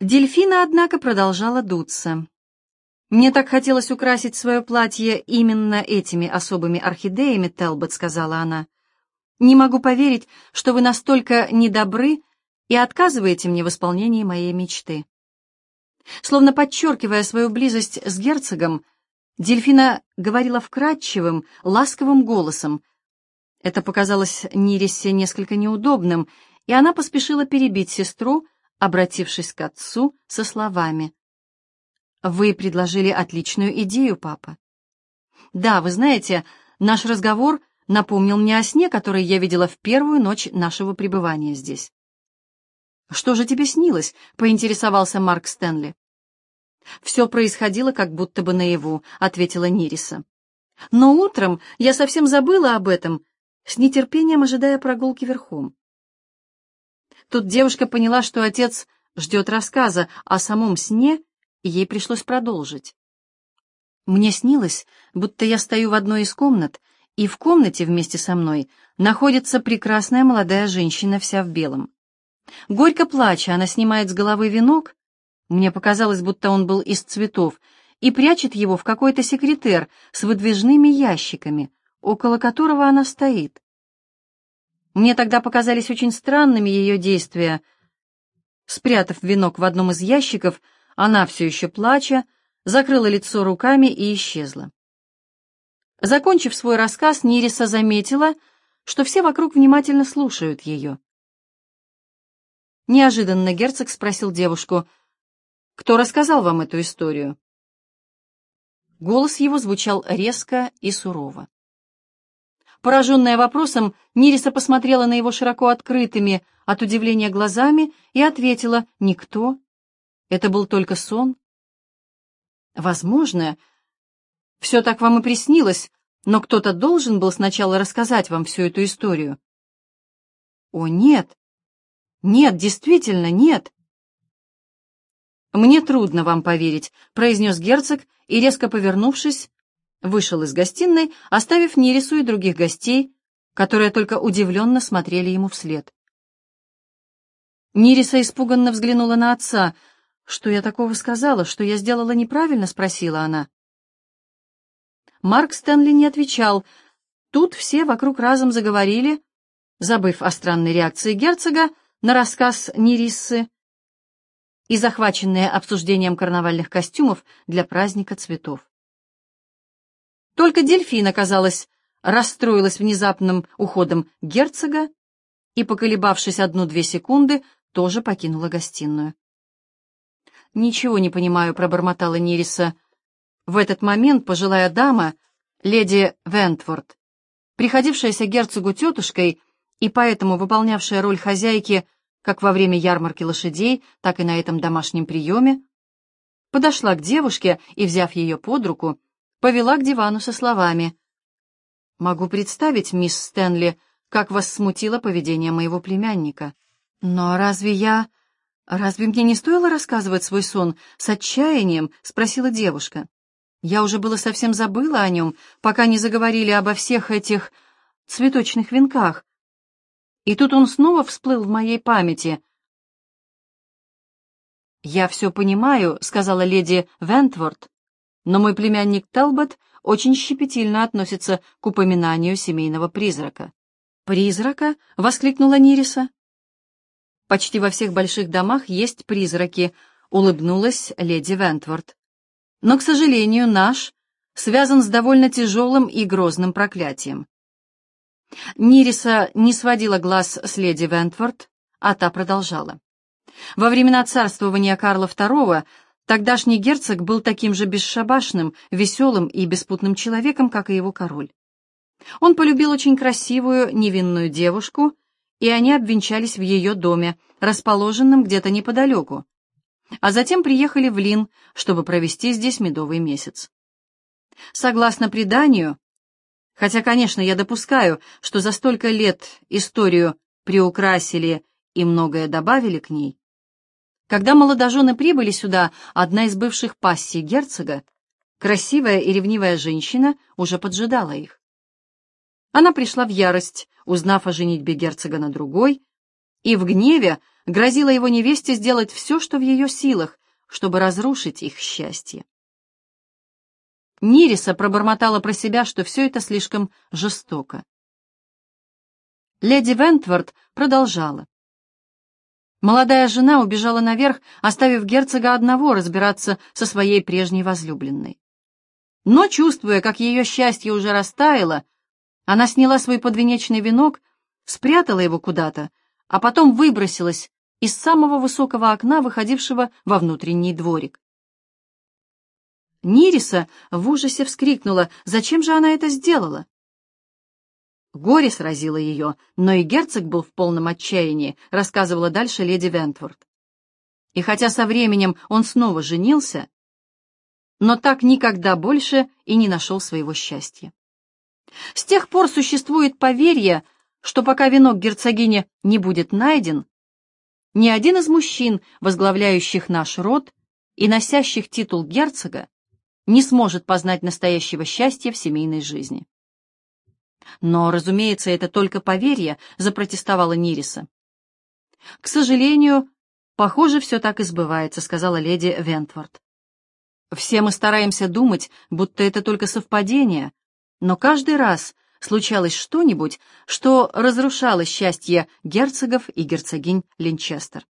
Дельфина, однако, продолжала дуться. «Мне так хотелось украсить свое платье именно этими особыми орхидеями, Телбот», — сказала она. «Не могу поверить, что вы настолько недобры и отказываете мне в исполнении моей мечты». Словно подчеркивая свою близость с герцогом, Дельфина говорила вкрадчивым, ласковым голосом. Это показалось Нирисе несколько неудобным, и она поспешила перебить сестру, обратившись к отцу со словами. «Вы предложили отличную идею, папа. Да, вы знаете, наш разговор напомнил мне о сне, который я видела в первую ночь нашего пребывания здесь. «Что же тебе снилось?» — поинтересовался Марк Стэнли. «Все происходило как будто бы наяву», — ответила Нириса. «Но утром я совсем забыла об этом, с нетерпением ожидая прогулки верхом. Тут девушка поняла, что отец ждет рассказа о самом сне, и ей пришлось продолжить. Мне снилось, будто я стою в одной из комнат, и в комнате вместе со мной находится прекрасная молодая женщина вся в белом. Горько плача, она снимает с головы венок, мне показалось, будто он был из цветов, и прячет его в какой-то секретер с выдвижными ящиками, около которого она стоит. Мне тогда показались очень странными ее действия. Спрятав венок в одном из ящиков, она, все еще плача, закрыла лицо руками и исчезла. Закончив свой рассказ, Нириса заметила, что все вокруг внимательно слушают ее. Неожиданно герцог спросил девушку, «Кто рассказал вам эту историю?» Голос его звучал резко и сурово. Пораженная вопросом, Нириса посмотрела на его широко открытыми от удивления глазами и ответила «Никто. Это был только сон». «Возможно, все так вам и приснилось, но кто-то должен был сначала рассказать вам всю эту историю». «О, нет! Нет, действительно, нет!» «Мне трудно вам поверить», — произнес герцог и, резко повернувшись, вышел из гостиной, оставив Нерису и других гостей, которые только удивленно смотрели ему вслед. Нириса испуганно взглянула на отца. «Что я такого сказала? Что я сделала неправильно?» — спросила она. Марк Стэнли не отвечал. Тут все вокруг разом заговорили, забыв о странной реакции герцога на рассказ Нириссы и захваченные обсуждением карнавальных костюмов для праздника цветов. Только дельфин, оказалось, расстроилась внезапным уходом герцога и, поколебавшись одну-две секунды, тоже покинула гостиную. «Ничего не понимаю», — пробормотала Нириса. В этот момент пожилая дама, леди Вентворд, приходившаяся герцогу тетушкой и поэтому выполнявшая роль хозяйки как во время ярмарки лошадей, так и на этом домашнем приеме, подошла к девушке и, взяв ее под руку, повела к дивану со словами. «Могу представить, мисс Стэнли, как вас смутило поведение моего племянника. Но разве я... Разве мне не стоило рассказывать свой сон с отчаянием?» — спросила девушка. «Я уже было совсем забыла о нем, пока не заговорили обо всех этих цветочных венках. И тут он снова всплыл в моей памяти». «Я все понимаю», — сказала леди Вентворд, но мой племянник Телбот очень щепетильно относится к упоминанию семейного призрака. «Призрака?» — воскликнула Нириса. «Почти во всех больших домах есть призраки», — улыбнулась леди Вентворд. «Но, к сожалению, наш связан с довольно тяжелым и грозным проклятием». Нириса не сводила глаз с леди Вентворд, а та продолжала. Во времена царствования Карла II Тогдашний герцог был таким же бесшабашным, веселым и беспутным человеком, как и его король. Он полюбил очень красивую, невинную девушку, и они обвенчались в ее доме, расположенном где-то неподалеку, а затем приехали в Лин, чтобы провести здесь медовый месяц. Согласно преданию, хотя, конечно, я допускаю, что за столько лет историю приукрасили и многое добавили к ней, когда молодожены прибыли сюда, одна из бывших пассий герцога, красивая и ревнивая женщина, уже поджидала их. Она пришла в ярость, узнав о женитьбе герцога на другой, и в гневе грозила его невесте сделать все, что в ее силах, чтобы разрушить их счастье. Нириса пробормотала про себя, что все это слишком жестоко. Леди Вентворд продолжала. Молодая жена убежала наверх, оставив герцога одного разбираться со своей прежней возлюбленной. Но, чувствуя, как ее счастье уже растаяло, она сняла свой подвенечный венок, спрятала его куда-то, а потом выбросилась из самого высокого окна, выходившего во внутренний дворик. Нириса в ужасе вскрикнула, зачем же она это сделала? Горе сразило ее, но и герцог был в полном отчаянии, рассказывала дальше леди Вентворд. И хотя со временем он снова женился, но так никогда больше и не нашел своего счастья. С тех пор существует поверье, что пока венок герцогини не будет найден, ни один из мужчин, возглавляющих наш род и носящих титул герцога, не сможет познать настоящего счастья в семейной жизни. Но, разумеется, это только поверье, запротестовала Нириса. К сожалению, похоже, все так и сбывается, сказала леди Вентворд. Все мы стараемся думать, будто это только совпадение, но каждый раз случалось что-нибудь, что разрушало счастье герцогов и герцогинь Линчестер.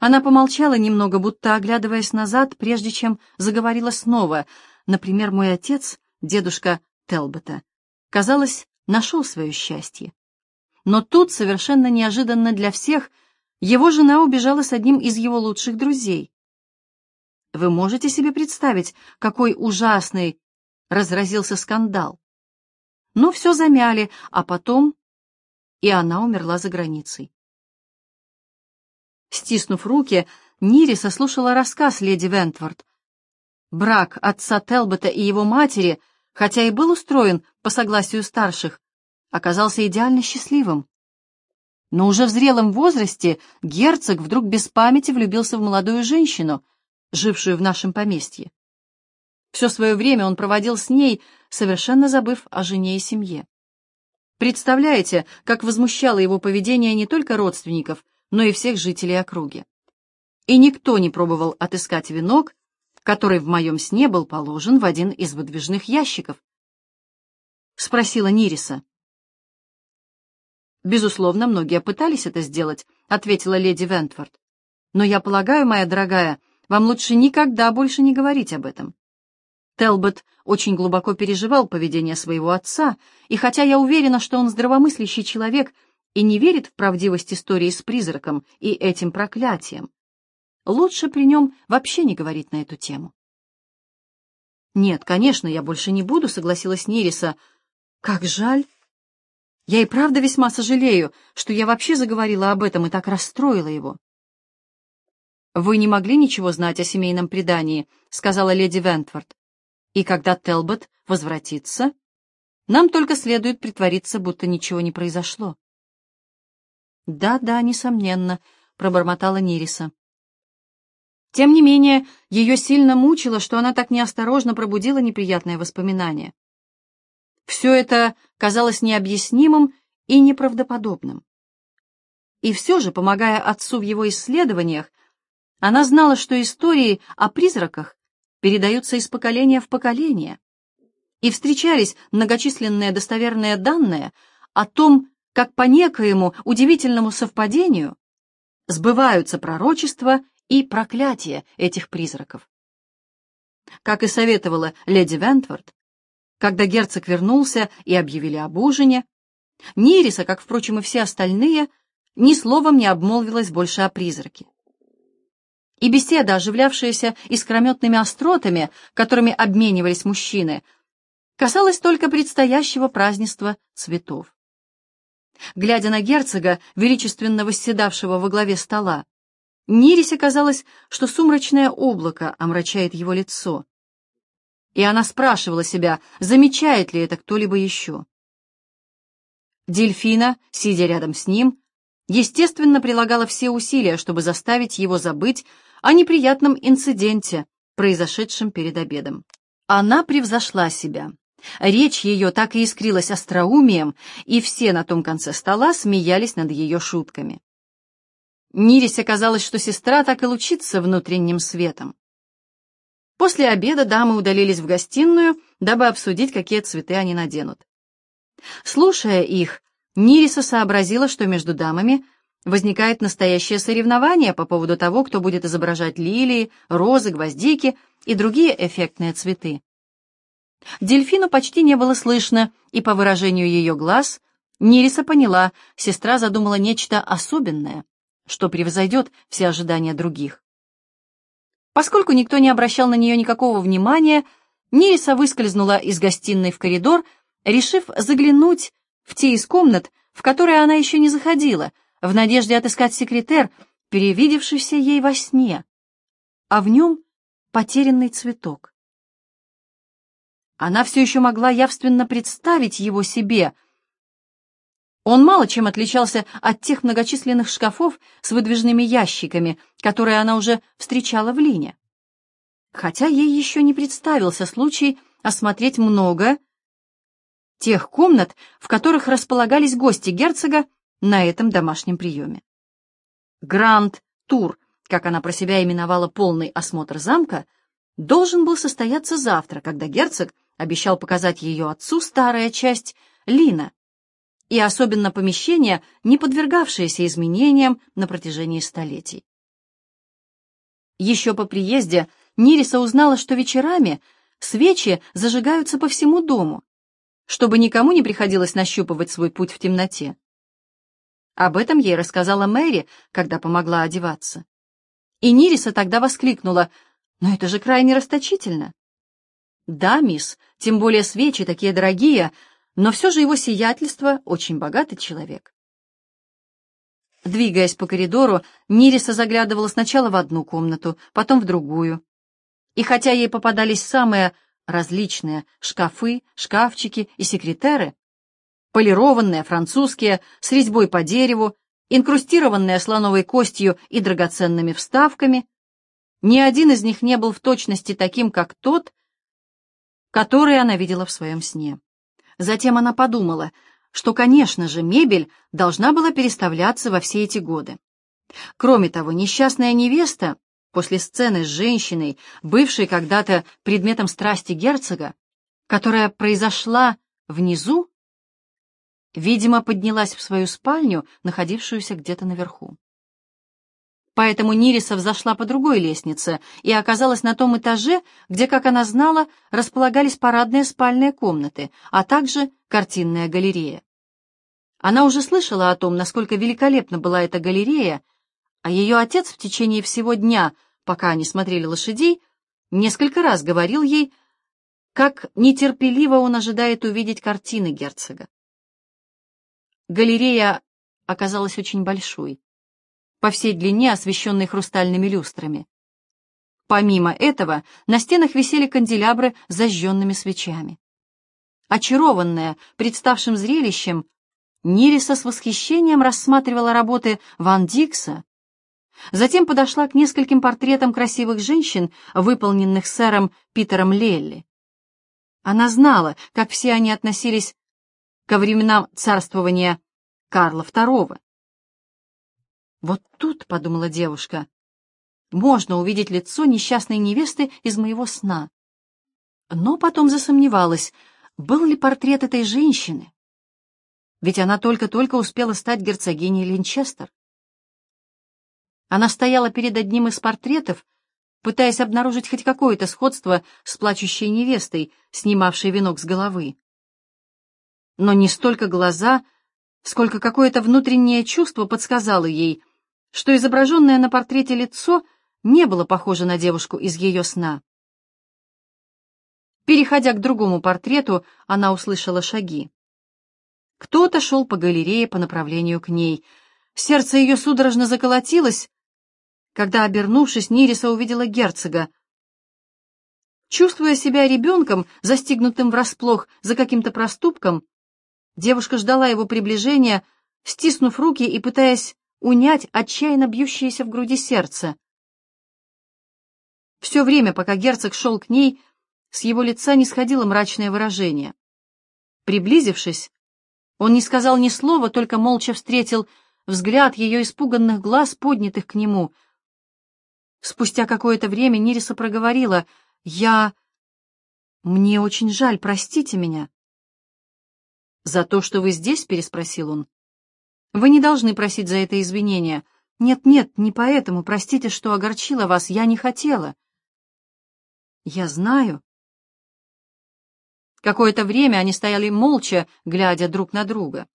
Она помолчала немного, будто оглядываясь назад, прежде чем заговорила снова. Например, мой отец, дедушка Телбота, казалось, нашел свое счастье. Но тут, совершенно неожиданно для всех, его жена убежала с одним из его лучших друзей. Вы можете себе представить, какой ужасный разразился скандал? Ну, все замяли, а потом и она умерла за границей. Стиснув руки, Нири сослушала рассказ леди Вентворд. Брак отца Телбота и его матери — хотя и был устроен по согласию старших, оказался идеально счастливым. Но уже в зрелом возрасте герцог вдруг без памяти влюбился в молодую женщину, жившую в нашем поместье. Все свое время он проводил с ней, совершенно забыв о жене и семье. Представляете, как возмущало его поведение не только родственников, но и всех жителей округи. И никто не пробовал отыскать венок, который в моем сне был положен в один из выдвижных ящиков? Спросила Нириса. Безусловно, многие пытались это сделать, ответила леди Вентфорд. Но я полагаю, моя дорогая, вам лучше никогда больше не говорить об этом. Телбот очень глубоко переживал поведение своего отца, и хотя я уверена, что он здравомыслящий человек и не верит в правдивость истории с призраком и этим проклятием, Лучше при нем вообще не говорить на эту тему. «Нет, конечно, я больше не буду», — согласилась Нериса. «Как жаль. Я и правда весьма сожалею, что я вообще заговорила об этом и так расстроила его». «Вы не могли ничего знать о семейном предании», — сказала леди Вентфорд. «И когда Телбот возвратится, нам только следует притвориться, будто ничего не произошло». «Да, да, несомненно», — пробормотала Нириса. Тем не менее, ее сильно мучило, что она так неосторожно пробудила неприятное воспоминание. Все это казалось необъяснимым и неправдоподобным. И все же, помогая отцу в его исследованиях, она знала, что истории о призраках передаются из поколения в поколение, и встречались многочисленные достоверные данные о том, как по некоему удивительному совпадению сбываются пророчества и проклятие этих призраков. Как и советовала леди Вентворд, когда герцог вернулся и объявили об ужине, Нириса, как, впрочем, и все остальные, ни словом не обмолвилась больше о призраке. И беседа, оживлявшаяся искрометными остротами, которыми обменивались мужчины, касалась только предстоящего празднества цветов. Глядя на герцога, величественно восседавшего во главе стола, Нирисе казалось, что сумрачное облако омрачает его лицо. И она спрашивала себя, замечает ли это кто-либо еще. Дельфина, сидя рядом с ним, естественно, прилагала все усилия, чтобы заставить его забыть о неприятном инциденте, произошедшем перед обедом. Она превзошла себя. Речь ее так и искрилась остроумием, и все на том конце стола смеялись над ее шутками. Нирисе казалось, что сестра так и лучится внутренним светом. После обеда дамы удалились в гостиную, дабы обсудить, какие цветы они наденут. Слушая их, Нириса сообразила, что между дамами возникает настоящее соревнование по поводу того, кто будет изображать лилии, розы, гвоздики и другие эффектные цветы. Дельфину почти не было слышно, и по выражению ее глаз Нириса поняла, сестра задумала нечто особенное, что превзойдет все ожидания других. Поскольку никто не обращал на нее никакого внимания, Нириса выскользнула из гостиной в коридор, решив заглянуть в те из комнат, в которые она еще не заходила, в надежде отыскать секретер, перевидевшийся ей во сне, а в нем потерянный цветок. Она все еще могла явственно представить его себе. Он мало чем отличался от тех многочисленных шкафов с выдвижными ящиками, которые она уже встречала в Лине. Хотя ей еще не представился случай осмотреть много тех комнат, в которых располагались гости герцога на этом домашнем приеме. Гранд-тур, как она про себя именовала полный осмотр замка, должен был состояться завтра, когда герцог обещал показать ее отцу старая часть Лина, и особенно помещение, не подвергавшееся изменениям на протяжении столетий. Еще по приезде Нириса узнала, что вечерами свечи зажигаются по всему дому, чтобы никому не приходилось нащупывать свой путь в темноте. Об этом ей рассказала Мэри, когда помогла одеваться. И Нириса тогда воскликнула, «Но это же крайне расточительно!» «Да, мисс, тем более свечи такие дорогие, но все же его сиятельство очень богатый человек». Двигаясь по коридору, Нириса заглядывала сначала в одну комнату, потом в другую. И хотя ей попадались самые различные шкафы, шкафчики и секретеры, полированные, французские, с резьбой по дереву, инкрустированные слоновой костью и драгоценными вставками. Ни один из них не был в точности таким, как тот, который она видела в своем сне. Затем она подумала, что, конечно же, мебель должна была переставляться во все эти годы. Кроме того, несчастная невеста, после сцены с женщиной, бывшей когда-то предметом страсти герцога, которая произошла внизу, видимо, поднялась в свою спальню, находившуюся где-то наверху. Поэтому Нириса взошла по другой лестнице и оказалась на том этаже, где, как она знала, располагались парадные спальные комнаты, а также картинная галерея. Она уже слышала о том, насколько великолепна была эта галерея, а ее отец в течение всего дня, пока они смотрели лошадей, несколько раз говорил ей, как нетерпеливо он ожидает увидеть картины герцога. Галерея оказалась очень большой, по всей длине освещенной хрустальными люстрами. Помимо этого, на стенах висели канделябры с зажженными свечами. Очарованная представшим зрелищем, Нириса с восхищением рассматривала работы Ван Дикса, затем подошла к нескольким портретам красивых женщин, выполненных сэром Питером Лелли. Она знала, как все они относились ко временам царствования Карла II. «Вот тут, — подумала девушка, — можно увидеть лицо несчастной невесты из моего сна». Но потом засомневалась, был ли портрет этой женщины, ведь она только-только успела стать герцогиней Линчестер. Она стояла перед одним из портретов, пытаясь обнаружить хоть какое-то сходство с плачущей невестой, снимавшей венок с головы но не столько глаза, сколько какое-то внутреннее чувство подсказало ей, что изображенное на портрете лицо не было похоже на девушку из ее сна. Переходя к другому портрету, она услышала шаги. Кто-то шел по галерее по направлению к ней. Сердце ее судорожно заколотилось, когда, обернувшись, Нириса увидела герцога. Чувствуя себя ребенком, застигнутым врасплох за каким-то проступком, Девушка ждала его приближения, стиснув руки и пытаясь унять отчаянно бьющееся в груди сердце. Все время, пока герцог шел к ней, с его лица не сходило мрачное выражение. Приблизившись, он не сказал ни слова, только молча встретил взгляд ее испуганных глаз, поднятых к нему. Спустя какое-то время Нириса проговорила «Я... Мне очень жаль, простите меня». «За то, что вы здесь?» — переспросил он. «Вы не должны просить за это извинения. Нет-нет, не поэтому. Простите, что огорчила вас. Я не хотела». «Я знаю». Какое-то время они стояли молча, глядя друг на друга.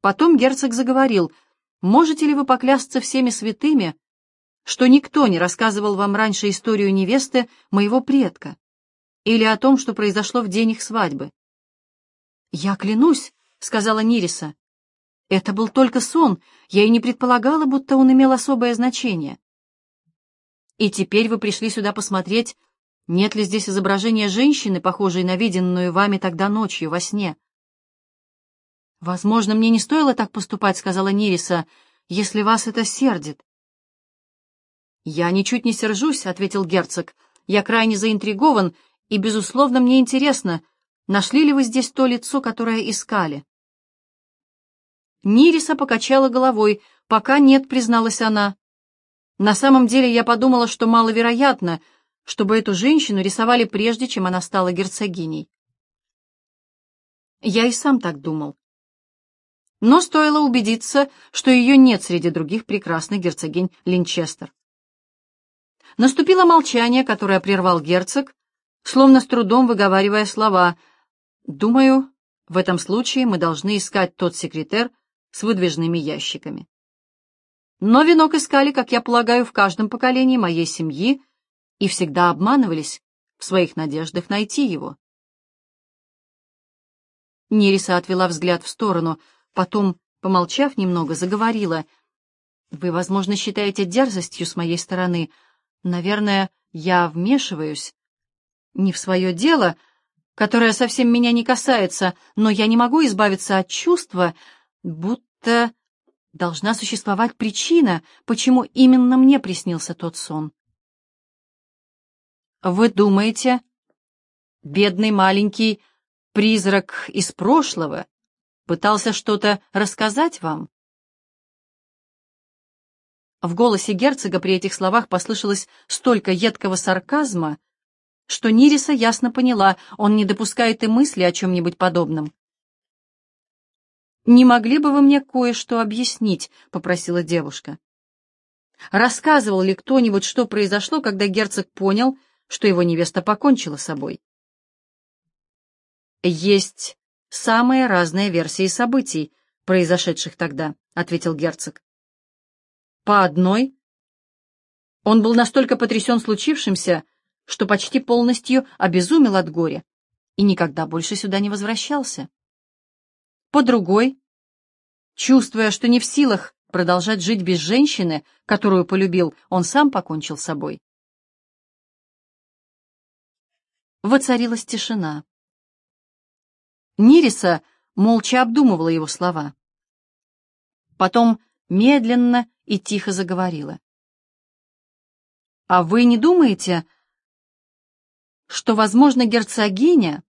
Потом герцог заговорил. «Можете ли вы поклясться всеми святыми, что никто не рассказывал вам раньше историю невесты моего предка или о том, что произошло в день их свадьбы?» «Я клянусь», — сказала Нириса. «Это был только сон, я и не предполагала, будто он имел особое значение». «И теперь вы пришли сюда посмотреть, нет ли здесь изображения женщины, похожей на виденную вами тогда ночью во сне?» «Возможно, мне не стоило так поступать», — сказала Нириса, — «если вас это сердит». «Я ничуть не сержусь», — ответил герцог. «Я крайне заинтригован, и, безусловно, мне интересно, Нашли ли вы здесь то лицо, которое искали?» Нириса покачала головой. «Пока нет», — призналась она. «На самом деле я подумала, что маловероятно, чтобы эту женщину рисовали прежде, чем она стала герцогиней». Я и сам так думал. Но стоило убедиться, что ее нет среди других прекрасных герцогинь Линчестер. Наступило молчание, которое прервал герцог, словно с трудом выговаривая слова — Думаю, в этом случае мы должны искать тот секретер с выдвижными ящиками. Но венок искали, как я полагаю, в каждом поколении моей семьи и всегда обманывались в своих надеждах найти его. Нериса отвела взгляд в сторону, потом, помолчав немного, заговорила. «Вы, возможно, считаете дерзостью с моей стороны. Наверное, я вмешиваюсь не в свое дело, — которая совсем меня не касается, но я не могу избавиться от чувства, будто должна существовать причина, почему именно мне приснился тот сон. Вы думаете, бедный маленький призрак из прошлого пытался что-то рассказать вам? В голосе герцога при этих словах послышалось столько едкого сарказма, что Нириса ясно поняла, он не допускает и мысли о чем-нибудь подобном. «Не могли бы вы мне кое-что объяснить?» — попросила девушка. Рассказывал ли кто-нибудь, что произошло, когда герцог понял, что его невеста покончила с собой? «Есть самые разные версии событий, произошедших тогда», — ответил герцог. «По одной, он был настолько потрясен случившимся, что почти полностью обезумел от горя и никогда больше сюда не возвращался. По другой, чувствуя, что не в силах продолжать жить без женщины, которую полюбил, он сам покончил с собой. Воцарилась тишина. Нириса молча обдумывала его слова. Потом медленно и тихо заговорила. «А вы не думаете, что, возможно, герцогиня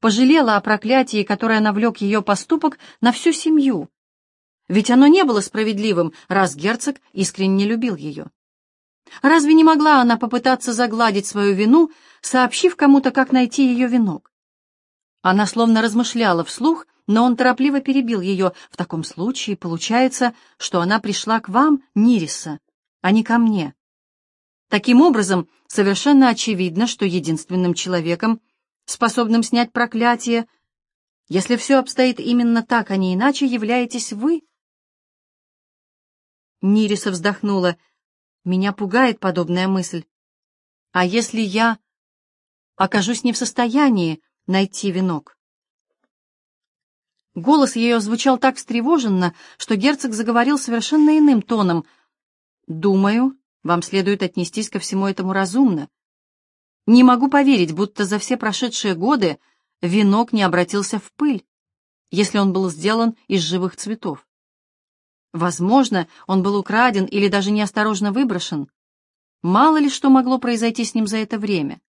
пожалела о проклятии, которое навлек ее поступок на всю семью, ведь оно не было справедливым, раз герцог искренне любил ее. Разве не могла она попытаться загладить свою вину, сообщив кому-то, как найти ее венок? Она словно размышляла вслух, но он торопливо перебил ее. В таком случае получается, что она пришла к вам, Нириса, а не ко мне. Таким образом, совершенно очевидно, что единственным человеком, способным снять проклятие, если все обстоит именно так, а не иначе, являетесь вы. Нириса вздохнула. Меня пугает подобная мысль. А если я окажусь не в состоянии найти венок? Голос ее звучал так встревоженно, что герцог заговорил совершенно иным тоном. «Думаю, вам следует отнестись ко всему этому разумно. Не могу поверить, будто за все прошедшие годы венок не обратился в пыль, если он был сделан из живых цветов. Возможно, он был украден или даже неосторожно выброшен. Мало ли что могло произойти с ним за это время.